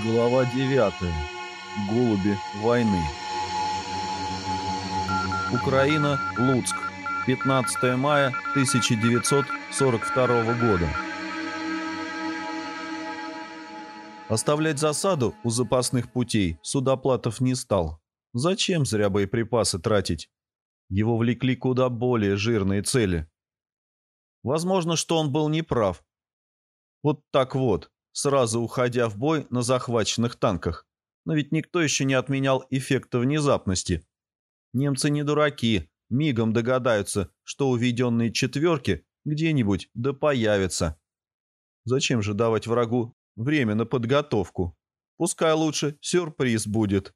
Глава 9. Голуби войны. Украина, Луцк. 15 мая 1942 года. Оставлять засаду у запасных путей Судоплатов не стал. Зачем зря боеприпасы тратить? Его влекли куда более жирные цели. Возможно, что он был неправ. Вот так вот, сразу уходя в бой на захваченных танках. Но ведь никто еще не отменял эффекта внезапности. Немцы не дураки, мигом догадаются, что уведенные четверки где-нибудь да появятся. Зачем же давать врагу время на подготовку? Пускай лучше сюрприз будет.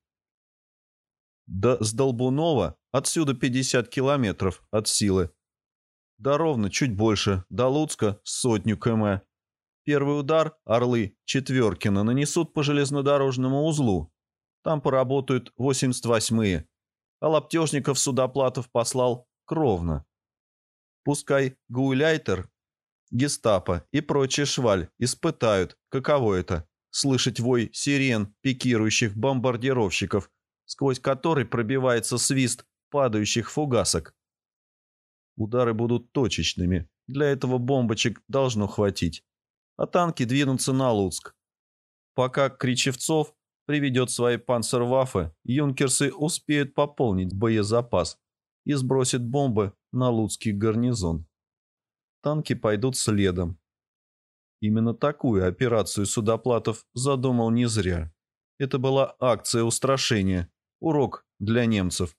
До Сдолбунова отсюда 50 километров от силы. Да ровно чуть больше, до Луцка сотню км. Первый удар «Орлы» Четверкина нанесут по железнодорожному узлу. Там поработают 88-е. А Лаптежников Судоплатов послал кровно. Пускай Гауляйтер, гестапо и прочая шваль испытают, каково это – слышать вой сирен пикирующих бомбардировщиков, сквозь который пробивается свист падающих фугасок. Удары будут точечными, для этого бомбочек должно хватить а танки двинутся на Луцк. Пока Кричевцов приведет свои панцерваффе, юнкерсы успеют пополнить боезапас и сбросят бомбы на Луцкий гарнизон. Танки пойдут следом. Именно такую операцию Судоплатов задумал не зря. Это была акция устрашения, урок для немцев.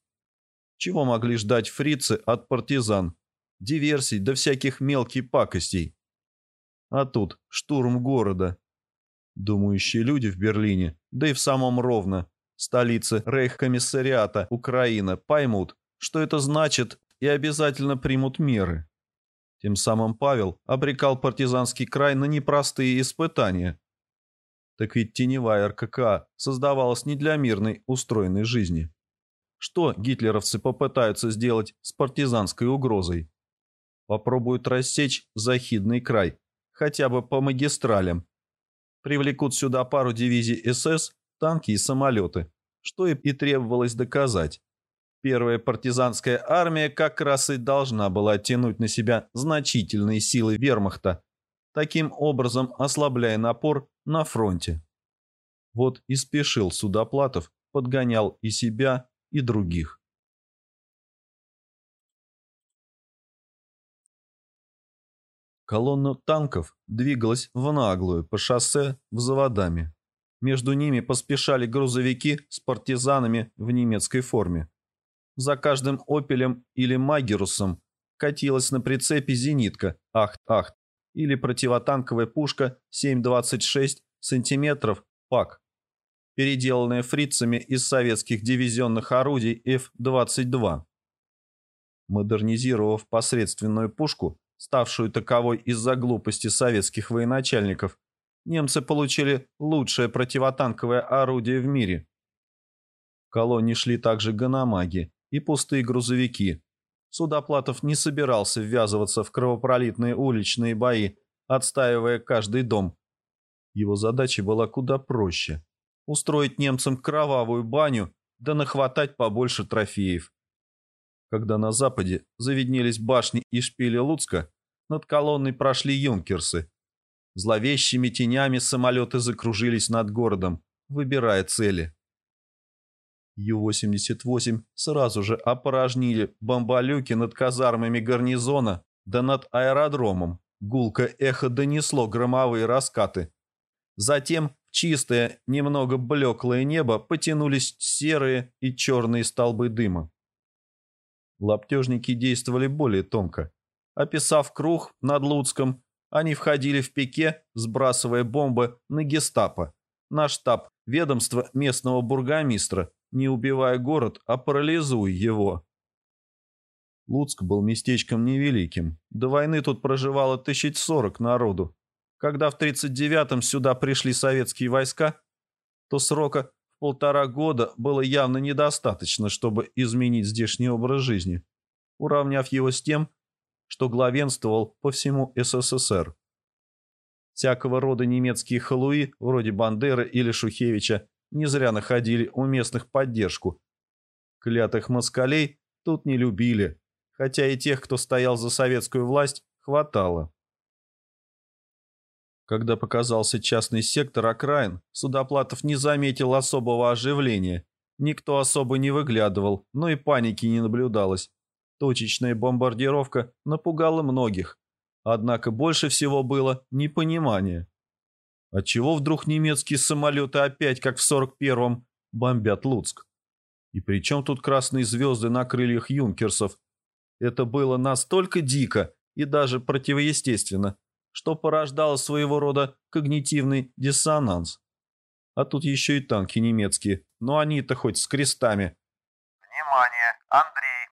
Чего могли ждать фрицы от партизан? Диверсий до всяких мелких пакостей. А тут штурм города. Думающие люди в Берлине, да и в самом Ровно, столице рейхкомиссариата Украина, поймут, что это значит и обязательно примут меры. Тем самым Павел обрекал партизанский край на непростые испытания. Так ведь теневая РКК создавалась не для мирной, устроенной жизни. Что гитлеровцы попытаются сделать с партизанской угрозой? Попробуют рассечь захидный край, хотя бы по магистралям. Привлекут сюда пару дивизий СС, танки и самолеты, что и требовалось доказать. Первая партизанская армия как раз и должна была оттянуть на себя значительные силы вермахта, таким образом ослабляя напор на фронте. Вот и спешил Судоплатов, подгонял и себя, и других. Колонна танков двигалась в наглую по шоссе в заводами. Между ними поспешали грузовики с партизанами в немецкой форме. За каждым «Опелем» или «Магерусом» катилась на прицепе зенитка «Ахт-Ахт» или противотанковая пушка 7,26 см ПАК, переделанная фрицами из советских дивизионных орудий F-22. Модернизировав посредственную пушку, ставшую таковой из-за глупости советских военачальников, немцы получили лучшее противотанковое орудие в мире. В колонне шли также ганамаги и пустые грузовики. Судоплатов не собирался ввязываться в кровопролитные уличные бои, отстаивая каждый дом. Его задача была куда проще – устроить немцам кровавую баню да нахватать побольше трофеев. Когда на западе заведнелись башни и шпили Луцка, над колонной прошли юнкерсы. Зловещими тенями самолеты закружились над городом, выбирая цели. Ю-88 сразу же опорожнили бомболюки над казармами гарнизона, да над аэродромом. Гулко эхо донесло громовые раскаты. Затем в чистое, немного блеклое небо потянулись серые и черные столбы дыма. Лаптежники действовали более тонко. Описав круг над Луцком, они входили в пике, сбрасывая бомбы на гестапо, на штаб ведомства местного бургомистра, не убивая город, а парализуя его. Луцк был местечком невеликим. До войны тут проживало тысяч сорок народу. Когда в 39-м сюда пришли советские войска, то срока полтора года было явно недостаточно, чтобы изменить здешний образ жизни, уравняв его с тем, что главенствовал по всему СССР. Всякого рода немецкие халуи, вроде Бандеры или Шухевича, не зря находили у местных поддержку. Клятых москалей тут не любили, хотя и тех, кто стоял за советскую власть, хватало. Когда показался частный сектор окраин, Судоплатов не заметил особого оживления. Никто особо не выглядывал, но и паники не наблюдалось. Точечная бомбардировка напугала многих. Однако больше всего было непонимание. Отчего вдруг немецкие самолеты опять, как в 41-м, бомбят Луцк? И при чем тут красные звезды на крыльях юнкерсов? Это было настолько дико и даже противоестественно, что порождало своего рода когнитивный диссонанс. А тут еще и танки немецкие, но они-то хоть с крестами. «Внимание, Андрей!»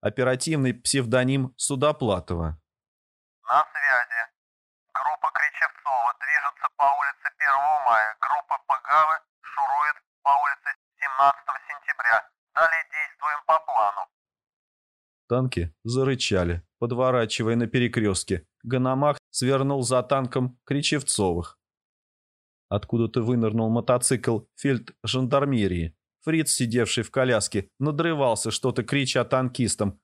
Оперативный псевдоним Судоплатова. «На связи. Группа Кричевцова движется по улице 1 мая. Группа Пагавы шурует по улице 17 сентября. Далее действуем по плану». Танки зарычали, подворачивая на перекрестке. Ганамах свернул за танком Кричевцовых. Откуда-то вынырнул мотоцикл фельд-жандармерии. Фриц, сидевший в коляске, надрывался, что-то крича танкистам.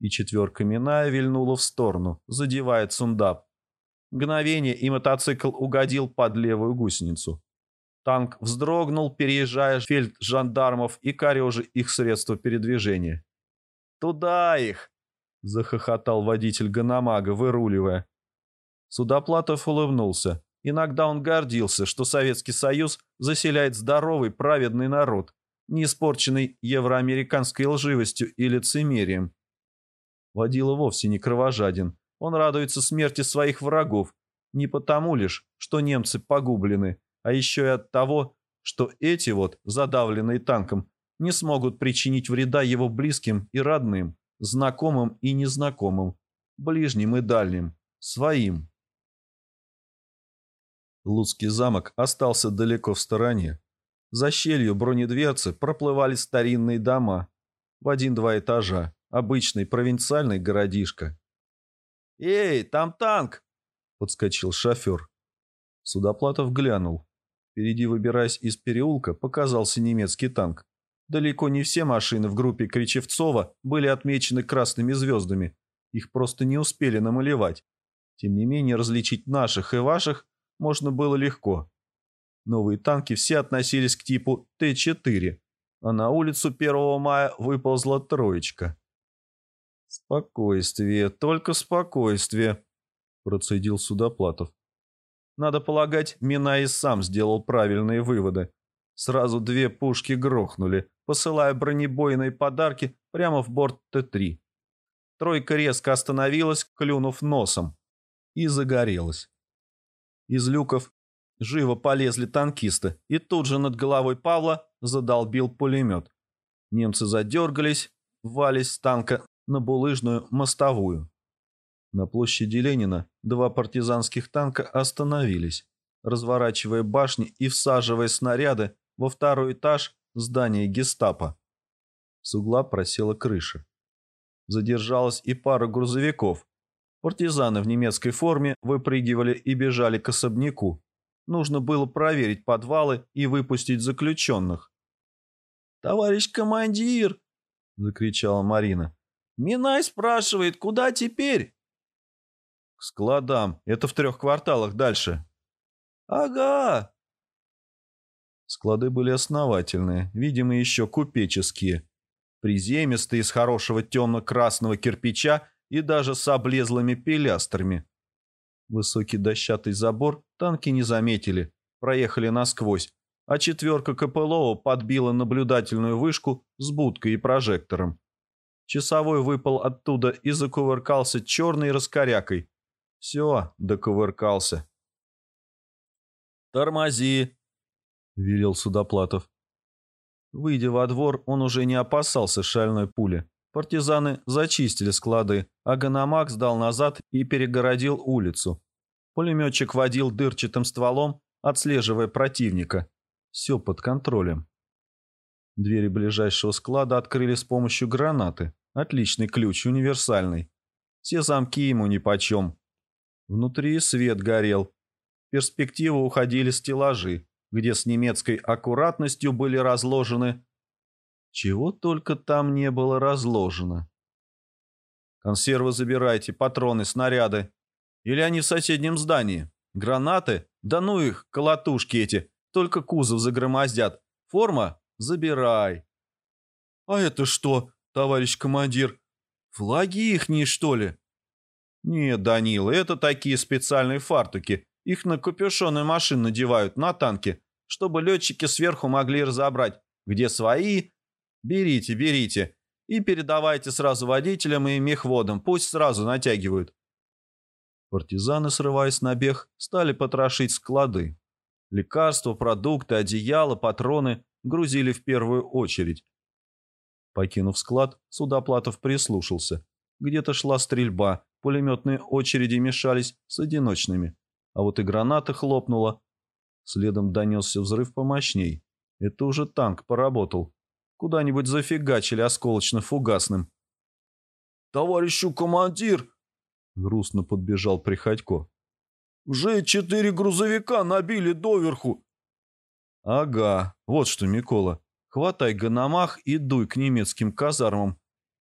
И четверка Миная вильнула в сторону, задевая цундап. Мгновение, и мотоцикл угодил под левую гусеницу. Танк вздрогнул, переезжая фельд-жандармов и корежи их средства передвижения. «Туда их!» — захохотал водитель Ганамага, выруливая. Судоплатов улыбнулся. Иногда он гордился, что Советский Союз заселяет здоровый, праведный народ, не испорченный евроамериканской лживостью и лицемерием. Водила вовсе не кровожаден. Он радуется смерти своих врагов. Не потому лишь, что немцы погублены, а еще и от того, что эти вот, задавленные танком, не смогут причинить вреда его близким и родным, знакомым и незнакомым, ближним и дальним, своим. Луцкий замок остался далеко в стороне. За щелью бронедверцы проплывали старинные дома в один-два этажа, обычный провинциальный городишко. «Эй, там танк!» — подскочил шофер. Судоплатов глянул. Впереди, выбираясь из переулка, показался немецкий танк. Далеко не все машины в группе Кричевцова были отмечены красными звездами. Их просто не успели намалевать. Тем не менее, различить наших и ваших можно было легко. Новые танки все относились к типу Т-4, а на улицу 1 мая выползла троечка. «Спокойствие, только спокойствие», – процедил Судоплатов. Надо полагать, Минай сам сделал правильные выводы. Сразу две пушки грохнули, посылая бронебойные подарки прямо в борт Т-3. Тройка резко остановилась, клюнув носом, и загорелась. Из люков живо полезли танкисты, и тут же над головой Павла задолбил пулемет. Немцы задергались, вались с танка на булыжную мостовую. На площади Ленина два партизанских танка остановились, разворачивая башни и всаживая снаряды во второй этаж здания гестапо. С угла просела крыша. Задержалась и пара грузовиков. Партизаны в немецкой форме выпрыгивали и бежали к особняку. Нужно было проверить подвалы и выпустить заключенных. «Товарищ командир!» – закричала Марина. «Минай спрашивает, куда теперь?» «К складам. Это в трех кварталах дальше». «Ага!» Склады были основательные, видимо, еще купеческие. Приземистые, из хорошего темно-красного кирпича и даже с облезлыми пилястрами. Высокий дощатый забор танки не заметили, проехали насквозь, а четверка КПЛО подбила наблюдательную вышку с будкой и прожектором. Часовой выпал оттуда и закувыркался черной раскорякой. Все, докувыркался. «Тормози!» — велел Судоплатов. Выйдя во двор, он уже не опасался шальной пули. Партизаны зачистили склады, а Ганамак сдал назад и перегородил улицу. Пулеметчик водил дырчатым стволом, отслеживая противника. Все под контролем. Двери ближайшего склада открыли с помощью гранаты. Отличный ключ, универсальный. Все замки ему нипочем. Внутри свет горел. В уходили стеллажи, где с немецкой аккуратностью были разложены... Чего только там не было разложено. Консервы забирайте, патроны, снаряды. Или они в соседнем здании. Гранаты? Да ну их, колотушки эти. Только кузов загромоздят. Форма? Забирай. А это что, товарищ командир? Флаги ихние, что ли? Нет, Данила, это такие специальные фартуки. Их на капюшоны машин надевают, на танки, чтобы летчики сверху могли разобрать, где свои. Берите, берите. И передавайте сразу водителям и мехводам, пусть сразу натягивают. Партизаны, срываясь на бег, стали потрошить склады. Лекарства, продукты, одеяла, патроны грузили в первую очередь. Покинув склад, Судоплатов прислушался. Где-то шла стрельба, пулеметные очереди мешались с одиночными. А вот и граната хлопнула. Следом донесся взрыв помощней. Это уже танк поработал. Куда-нибудь зафигачили осколочно-фугасным. «Товарищу командир!» — грустно подбежал Приходько. «Уже четыре грузовика набили доверху!» «Ага, вот что, Микола, хватай гономах и дуй к немецким казармам.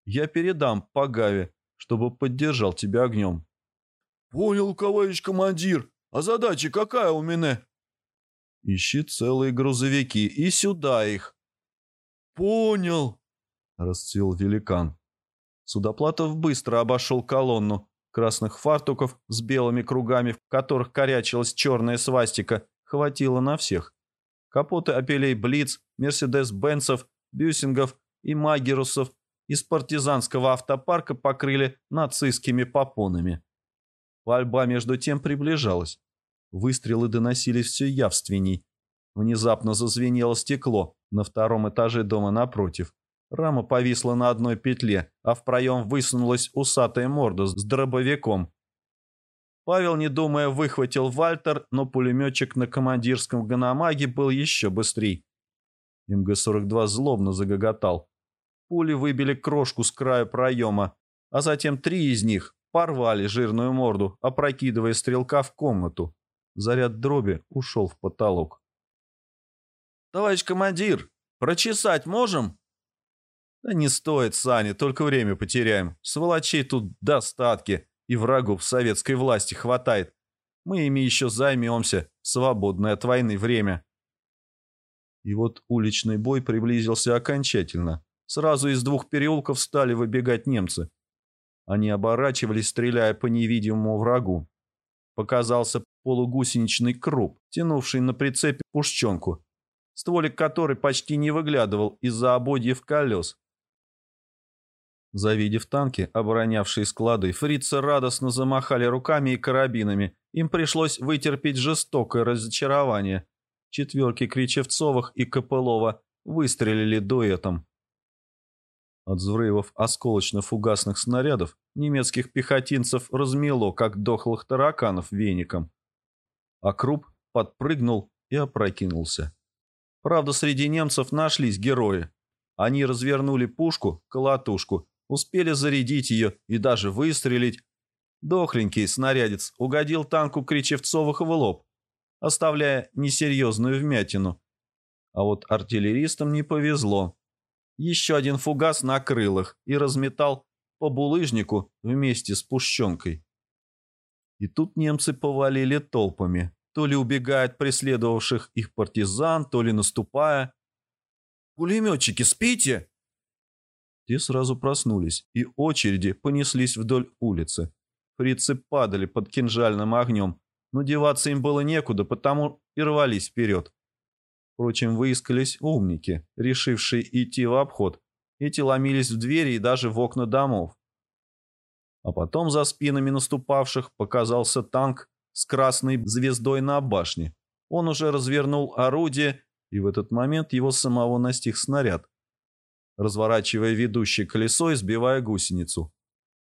Я передам Пагаве, чтобы поддержал тебя огнем». «Понял, товарищ командир. А задача какая у меня?» «Ищи целые грузовики и сюда их. «Понял», — расцвел великан. Судоплатов быстро обошел колонну. Красных фартуков с белыми кругами, в которых корячилась черная свастика, хватило на всех. Капоты опелей Блиц, Мерседес-Бенцев, Бюсингов и Магерусов из партизанского автопарка покрыли нацистскими попонами. Пальба между тем приближалась. Выстрелы доносились все явственней. Внезапно зазвенело стекло на втором этаже дома напротив. Рама повисла на одной петле, а в проем высунулась усатая морда с дробовиком. Павел, не думая, выхватил Вальтер, но пулеметчик на командирском гономаге был еще быстрей. МГ-42 злобно загоготал. Пули выбили крошку с края проема, а затем три из них порвали жирную морду, опрокидывая стрелка в комнату. Заряд дроби ушел в потолок. «Товарищ командир, прочесать можем?» «Да не стоит, Саня, только время потеряем. Сволочей тут достатки, и врагов советской власти хватает. Мы ими еще займемся, свободное от войны время». И вот уличный бой приблизился окончательно. Сразу из двух переулков стали выбегать немцы. Они оборачивались, стреляя по невидимому врагу. Показался полугусеничный круп, тянувший на прицепе пушченку стволик которой почти не выглядывал из-за ободьев колес. Завидев танки, оборонявшие склады, фрицы радостно замахали руками и карабинами. Им пришлось вытерпеть жестокое разочарование. Четверки Кричевцовых и Копылова выстрелили дуэтом. От взрывов осколочно-фугасных снарядов немецких пехотинцев размело, как дохлых тараканов веником. А Круп подпрыгнул и опрокинулся. Правда, среди немцев нашлись герои. Они развернули пушку, колотушку, успели зарядить ее и даже выстрелить. Дохленький снарядец угодил танку Кричевцовых в лоб, оставляя несерьезную вмятину. А вот артиллеристам не повезло. Еще один фугас накрыл их и разметал по булыжнику вместе с пушченкой. И тут немцы повалили толпами то ли убегая от преследовавших их партизан, то ли наступая. «Пулеметчики, спите!» Те сразу проснулись, и очереди понеслись вдоль улицы. Фрицы падали под кинжальным огнем, но деваться им было некуда, потому и рвались вперед. Впрочем, выискались умники, решившие идти в обход. Эти ломились в двери и даже в окна домов. А потом за спинами наступавших показался танк с красной звездой на башне. Он уже развернул орудие, и в этот момент его самого настиг снаряд, разворачивая ведущее колесо и сбивая гусеницу.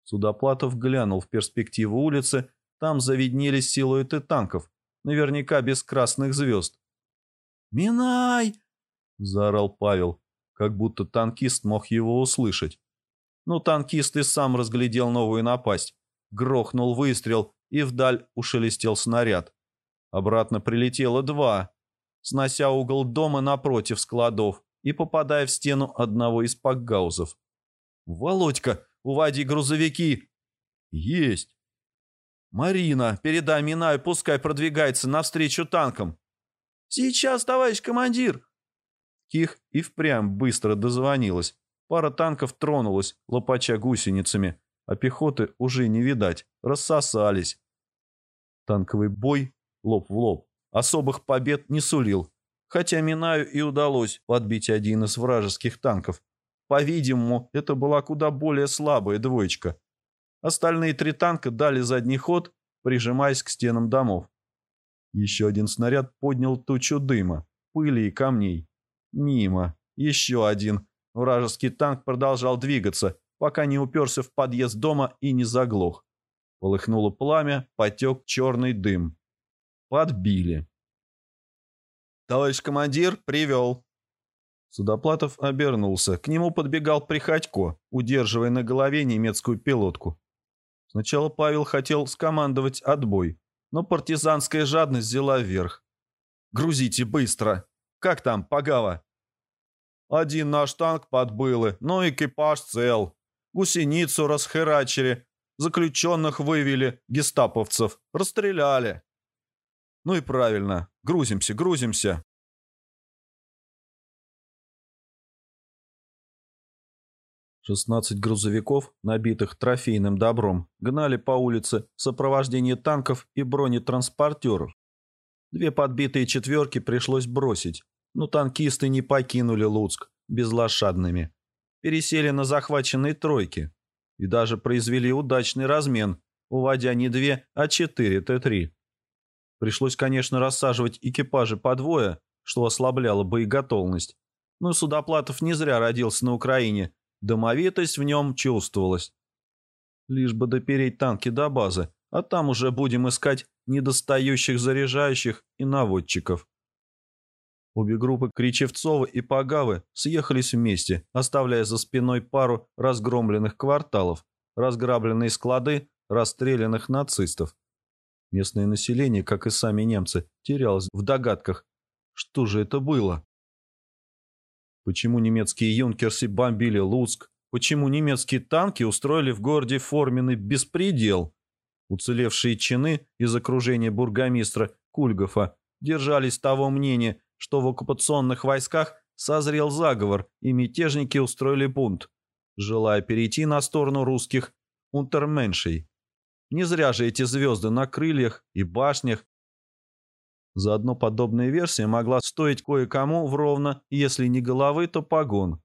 Судоплатов глянул в перспективу улицы, там завиднелись силуэты танков, наверняка без красных звезд. «Минай!» – заорал Павел, как будто танкист мог его услышать. Но танкист и сам разглядел новую напасть. Грохнул выстрел, и вдаль ушелестел снаряд. Обратно прилетело два, снося угол дома напротив складов и попадая в стену одного из пакгаузов. «Володька, уводи грузовики!» «Есть!» «Марина, передай Минаю, пускай продвигается навстречу танкам!» «Сейчас, товарищ командир!» Ких и впрямь быстро дозвонилась. Пара танков тронулась, лопача гусеницами, а пехоты уже не видать, рассосались. Танковый бой, лоб в лоб, особых побед не сулил, хотя Минаю и удалось подбить один из вражеских танков. По-видимому, это была куда более слабая двоечка. Остальные три танка дали задний ход, прижимаясь к стенам домов. Еще один снаряд поднял тучу дыма, пыли и камней. Мимо. Еще один. Вражеский танк продолжал двигаться, пока не уперся в подъезд дома и не заглох. Полыхнуло пламя, потек черный дым. Подбили. «Товарищ командир, привел!» Судоплатов обернулся. К нему подбегал Приходько, удерживая на голове немецкую пилотку. Сначала Павел хотел скомандовать отбой, но партизанская жадность взяла вверх. «Грузите быстро! Как там, Пагава?» «Один наш танк подбылы, но экипаж цел. Гусеницу расхерачили, заключенных вывели, гестаповцев, расстреляли». «Ну и правильно. Грузимся, грузимся!» Шестнадцать грузовиков, набитых трофейным добром, гнали по улице в сопровождении танков и бронетранспортеров. Две подбитые четверки пришлось бросить, но танкисты не покинули Луцк безлошадными. Пересели на захваченные тройки и даже произвели удачный размен, уводя не две, а четыре Т-3. Пришлось, конечно, рассаживать экипажи по двое, что ослабляло боеготовность. Но Судоплатов не зря родился на Украине, домовитость в нем чувствовалась. Лишь бы допереть танки до базы, а там уже будем искать недостающих заряжающих и наводчиков. Обе группы Кричевцова и Пагавы съехались вместе, оставляя за спиной пару разгромленных кварталов, разграбленные склады расстрелянных нацистов. Местное население, как и сами немцы, терялось в догадках, что же это было. Почему немецкие юнкерсы бомбили Луцк? Почему немецкие танки устроили в городе форменный беспредел? Уцелевшие чины из окружения бургомистра Кульгофа держались того мнения, что в оккупационных войсках созрел заговор и мятежники устроили бунт, желая перейти на сторону русских унтерменшей. Не зря же эти звезды на крыльях и башнях. Заодно подобная версия могла стоить кое-кому в ровно, если не головы, то погон.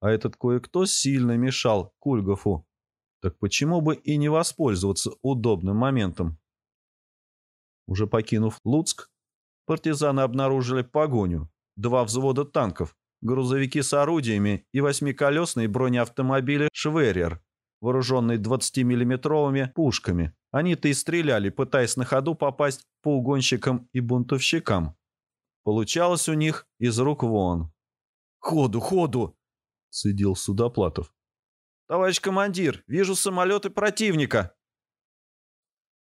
А этот кое-кто сильно мешал Кульгофу. Так почему бы и не воспользоваться удобным моментом? Уже покинув Луцк, партизаны обнаружили погоню, два взвода танков, грузовики с орудиями и восьмиколесные бронеавтомобили «Шверер», вооруженные 20-миллиметровыми пушками. Они-то и стреляли, пытаясь на ходу попасть по угонщикам и бунтовщикам. Получалось у них из рук вон. «Ходу, ходу!» — цедил Судоплатов. «Товарищ командир, вижу самолеты противника!»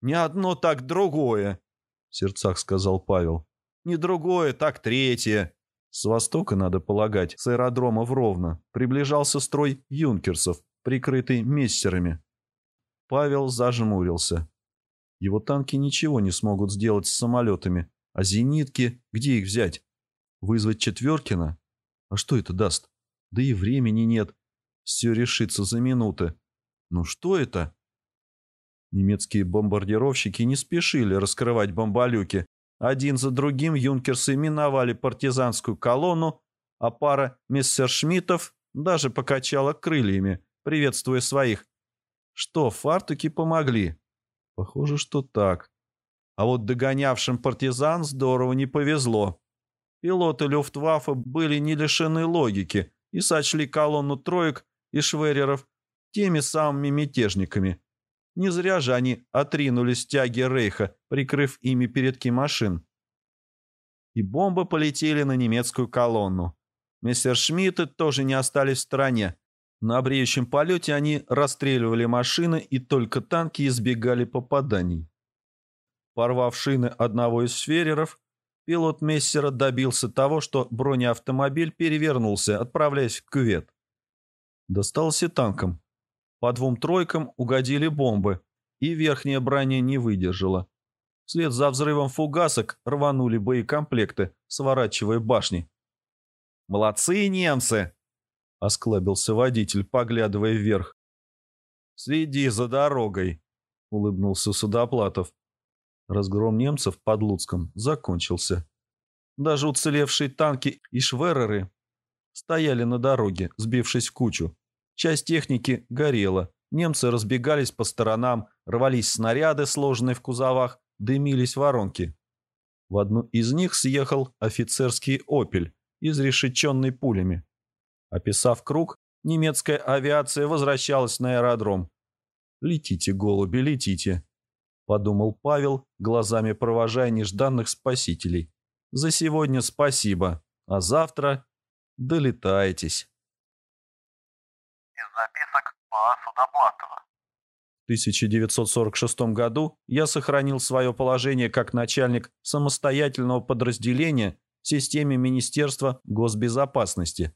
«Не одно, так другое!» — в сердцах сказал Павел. «Не другое, так третье!» С востока, надо полагать, с аэродрома в Ровно, приближался строй юнкерсов, прикрытый мессерами. Павел зажмурился. Его танки ничего не смогут сделать с самолетами. А зенитки, где их взять? Вызвать Четверкина? А что это даст? Да и времени нет. Все решится за минуты. Ну что это? Немецкие бомбардировщики не спешили раскрывать бомболюки. Один за другим юнкерсы миновали партизанскую колонну, а пара мессершмиттов даже покачала крыльями, приветствуя своих. Что, фартуки помогли? Похоже, что так. А вот догонявшим партизан здорово не повезло. Пилоты Люфтваффе были не лишены логики и сочли колонну троек и швереров теми самыми мятежниками. Не зря же они отринули стяги Рейха, прикрыв ими передки машин. И бомбы полетели на немецкую колонну. Мессершмитты тоже не остались в стороне. На бреющем полете они расстреливали машины, и только танки избегали попаданий. Порвав шины одного из сфереров, пилот Мессера добился того, что бронеавтомобиль перевернулся, отправляясь в кювет. Достался танком. По двум тройкам угодили бомбы, и верхняя броня не выдержала. Вслед за взрывом фугасок рванули боекомплекты, сворачивая башни. «Молодцы немцы!» — осклабился водитель, поглядывая вверх. «Следи за дорогой», — улыбнулся Судоплатов. Разгром немцев под Луцком закончился. Даже уцелевшие танки и швереры стояли на дороге, сбившись в кучу. Часть техники горела, немцы разбегались по сторонам, рвались снаряды, сложенные в кузовах, дымились воронки. В одну из них съехал офицерский «Опель», изрешеченный пулями. Описав круг, немецкая авиация возвращалась на аэродром. «Летите, голуби, летите», — подумал Павел, глазами провожая нежданных спасителей. «За сегодня спасибо, а завтра долетаетесь». Из записок По. Судоплатова. В 1946 году я сохранил свое положение как начальник самостоятельного подразделения в системе Министерства госбезопасности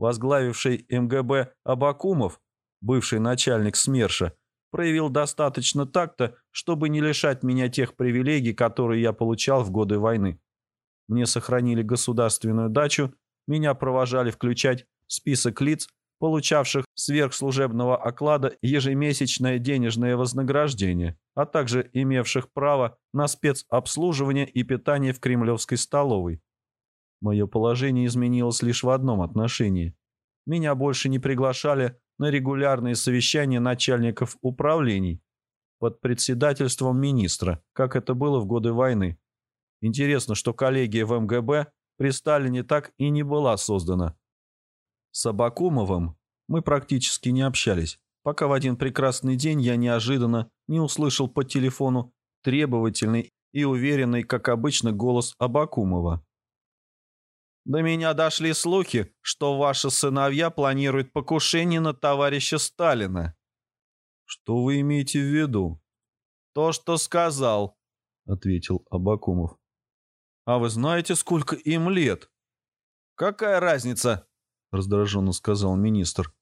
возглавивший МГБ Абакумов, бывший начальник СМЕРШа, проявил достаточно такта, чтобы не лишать меня тех привилегий, которые я получал в годы войны. Мне сохранили государственную дачу, меня провожали включать список лиц, получавших сверхслужебного оклада ежемесячное денежное вознаграждение, а также имевших право на спецобслуживание и питание в кремлевской столовой. Мое положение изменилось лишь в одном отношении. Меня больше не приглашали на регулярные совещания начальников управлений под председательством министра, как это было в годы войны. Интересно, что коллегия в МГБ при Сталине так и не была создана. С Абакумовым мы практически не общались, пока в один прекрасный день я неожиданно не услышал по телефону требовательный и уверенный, как обычно, голос Абакумова. До меня дошли слухи, что ваши сыновья планируют покушение на товарища Сталина. Что вы имеете в виду? То, что сказал, ответил Абакумов. А вы знаете, сколько им лет? Какая разница? раздраженно сказал министр.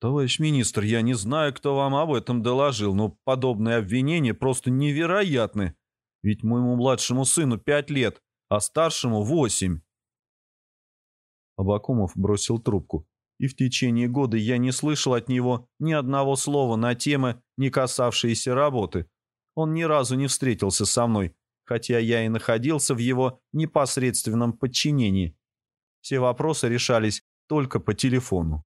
«Товарищ министр, я не знаю, кто вам об этом доложил, но подобные обвинения просто невероятны. Ведь моему младшему сыну пять лет, а старшему восемь. Абакумов бросил трубку, и в течение года я не слышал от него ни одного слова на темы, не касавшиеся работы. Он ни разу не встретился со мной, хотя я и находился в его непосредственном подчинении. Все вопросы решались только по телефону.